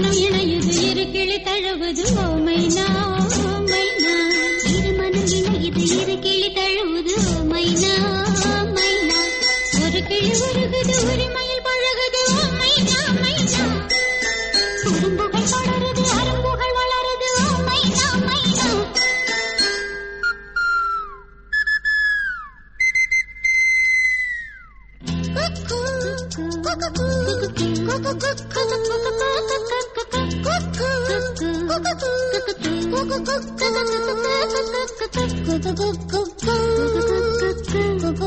வானம் இணையுது இருக்கிளி தழுவது Go, go,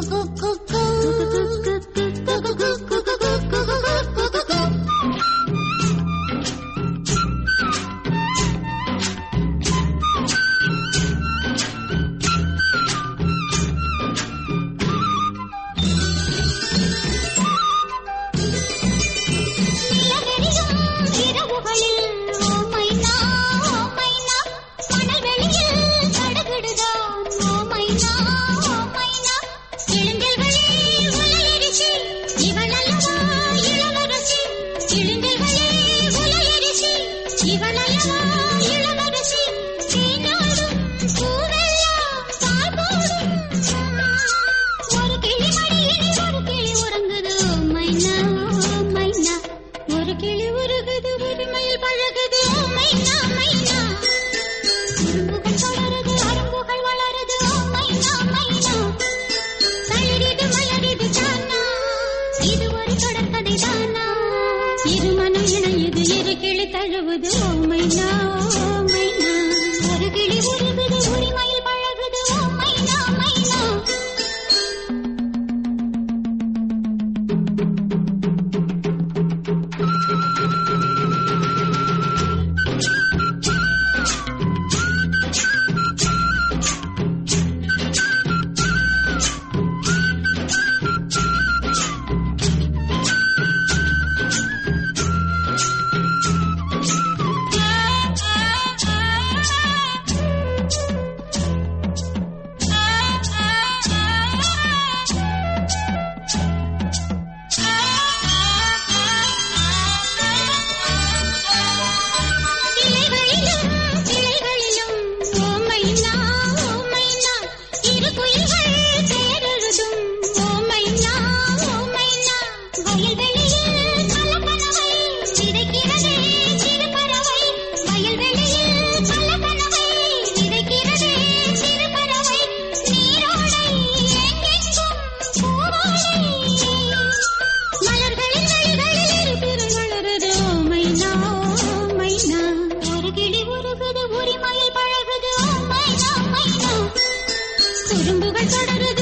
go, go, go. ಯಾವುದು குறும்புகள் தொடருது